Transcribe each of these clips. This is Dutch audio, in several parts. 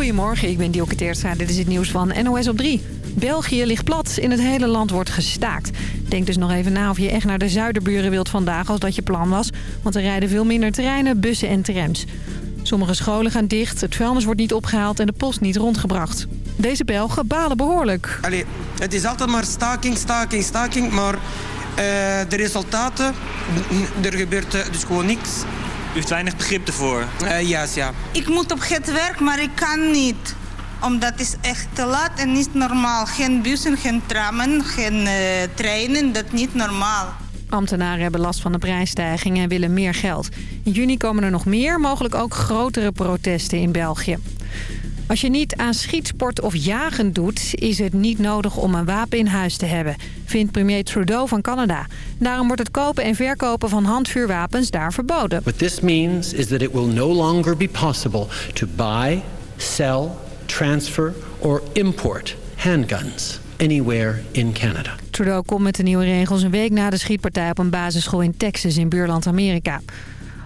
Goedemorgen, ik ben Dielke Teertstra. Dit is het nieuws van NOS op 3. België ligt plat. In het hele land wordt gestaakt. Denk dus nog even na of je echt naar de zuiderburen wilt vandaag als dat je plan was. Want er rijden veel minder treinen, bussen en trams. Sommige scholen gaan dicht, het vuilnis wordt niet opgehaald en de post niet rondgebracht. Deze Belgen balen behoorlijk. Allee, het is altijd maar staking, staking, staking. Maar eh, de resultaten, er gebeurt eh, dus gewoon niks. U heeft weinig begrip ervoor. Uh, juist, ja. Ik moet op het werk, maar ik kan niet. Omdat het is echt te laat en niet normaal. Geen bussen, geen trammen, geen uh, treinen, dat is niet normaal. Ambtenaren hebben last van de prijsstijgingen en willen meer geld. In juni komen er nog meer, mogelijk ook grotere protesten in België. Als je niet aan schietsport of jagen doet, is het niet nodig om een wapen in huis te hebben, vindt premier Trudeau van Canada. Daarom wordt het kopen en verkopen van handvuurwapens daar verboden. What this means is that it will no longer be possible to buy, sell, transfer or import handguns anywhere in Canada. Trudeau komt met de nieuwe regels een week na de schietpartij op een basisschool in Texas in buurland Amerika.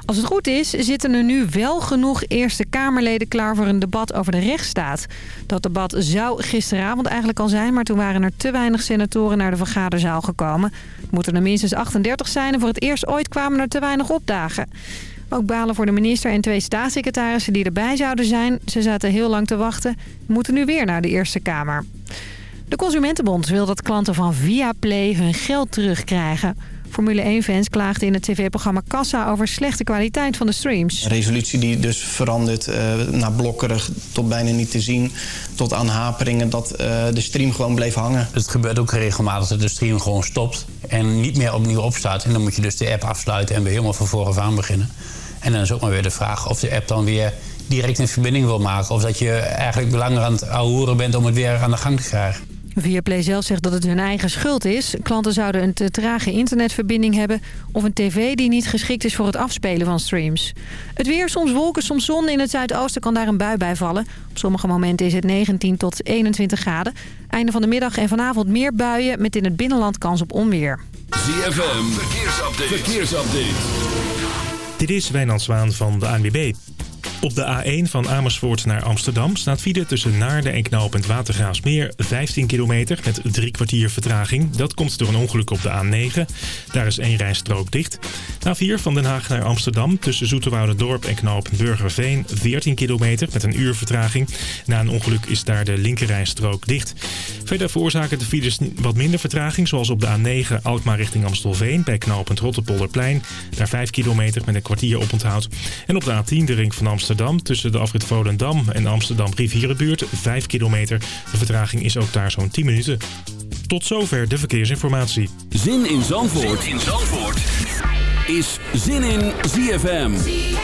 Als het goed is, zitten er nu wel genoeg Eerste Kamerleden klaar voor een debat over de rechtsstaat. Dat debat zou gisteravond eigenlijk al zijn, maar toen waren er te weinig senatoren naar de vergaderzaal gekomen. Het moeten er minstens 38 zijn en voor het eerst ooit kwamen er te weinig opdagen. Ook balen voor de minister en twee staatssecretarissen die erbij zouden zijn. Ze zaten heel lang te wachten, moeten nu weer naar de Eerste Kamer. De Consumentenbond wil dat klanten van Viaplay hun geld terugkrijgen. Formule 1-fans klaagden in het tv-programma Kassa over slechte kwaliteit van de streams. Een resolutie die dus verandert uh, naar blokkerig tot bijna niet te zien... tot aan haperingen dat uh, de stream gewoon bleef hangen. Het gebeurt ook regelmatig dat de stream gewoon stopt en niet meer opnieuw opstaat. En dan moet je dus de app afsluiten en weer helemaal van vooraf aan beginnen. En dan is ook maar weer de vraag of de app dan weer direct een verbinding wil maken... of dat je eigenlijk langer aan het ouwehoeren bent om het weer aan de gang te krijgen. Viaplay zelf zegt dat het hun eigen schuld is. Klanten zouden een te trage internetverbinding hebben... of een tv die niet geschikt is voor het afspelen van streams. Het weer, soms wolken, soms zon. In het zuidoosten kan daar een bui bij vallen. Op sommige momenten is het 19 tot 21 graden. Einde van de middag en vanavond meer buien... met in het binnenland kans op onweer. ZFM, verkeersupdate. verkeersupdate. Dit is Wijnand Zwaan van de ANWB. Op de A1 van Amersfoort naar Amsterdam staat file tussen Naarden en knooppunt Watergraafsmeer 15 kilometer met drie kwartier vertraging. Dat komt door een ongeluk op de A9. Daar is één rijstrook dicht. A4 van Den Haag naar Amsterdam tussen Dorp en knooppunt Burgerveen 14 kilometer met een uur vertraging. Na een ongeluk is daar de linkerrijstrook dicht. Verder veroorzaken de files wat minder vertraging zoals op de A9 Alkmaar richting Amstelveen bij knooppunt Rotterpolderplein. Daar 5 kilometer met een kwartier oponthoud. En op de A10 de ring van Amsterdam Amsterdam tussen de afrit Volendam en Amsterdam Rivierenbuurt 5 kilometer. De vertraging is ook daar zo'n 10 minuten. Tot zover de verkeersinformatie. Zin in Zandvoort, zin in Zandvoort. is Zin in ZFM. ZFM.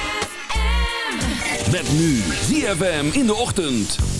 Met nu ZFM in de ochtend.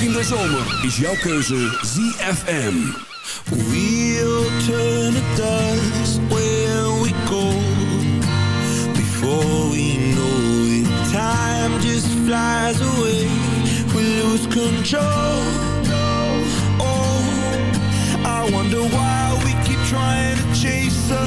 Ook in de zomer is jouw keuze ZFM. We'll turn to dust where we go. Before we know it Time just flies away. We lose control. Oh, I wonder why we keep trying to chase a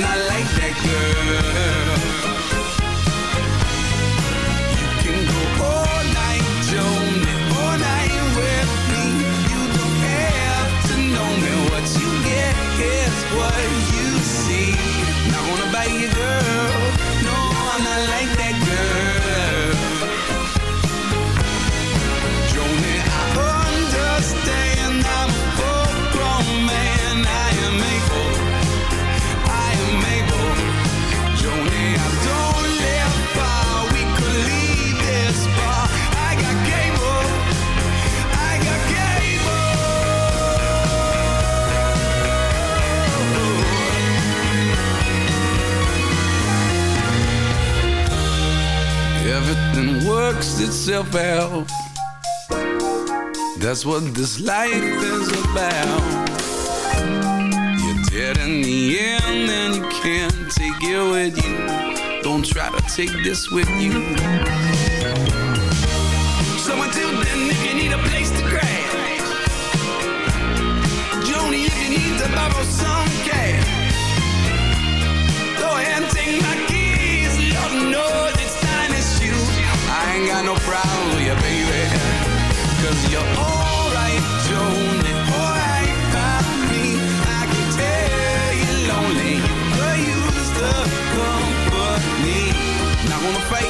my life. that's what this life is about. You're dead in the end and you can't take it with you. Don't try to take this with you. So until then, if you need a place to crash, Joni, if you need to borrow some cash, go ahead and take my keys. Lord knows it's time to shoot. I ain't got no problem with you, baby. Cause you're on my face.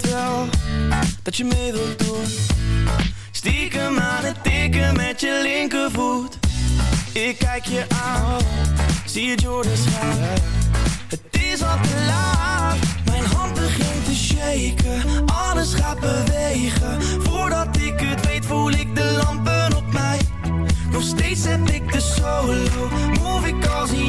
Wel, dat je mee wilt doen. Stiekem aan het tikken met je linkervoet. Ik kijk je aan, zie je Jordans gaan. Het is al te laat, mijn hand begint te shaken. Alles gaat bewegen, voordat ik het weet voel ik de lampen op mij. Nog steeds heb ik de solo, move ik als een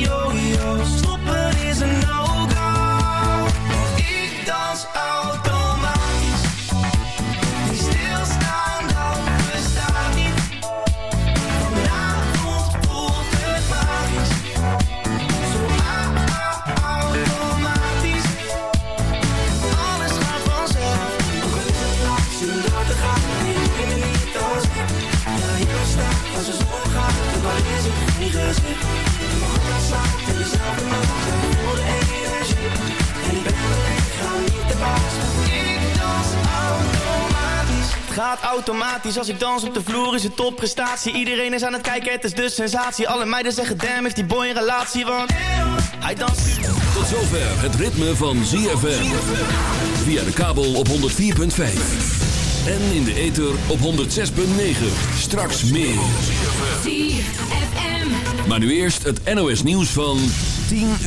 gaat automatisch als ik dans op de vloer is het topprestatie Iedereen is aan het kijken, het is de sensatie Alle meiden zeggen damn, heeft die boy een relatie Want hij danst Tot zover het ritme van ZFM. Via de kabel op 104.5. En in de ether op 106.9. Straks meer. ZFM. Maar nu eerst het NOS nieuws van 10 uur.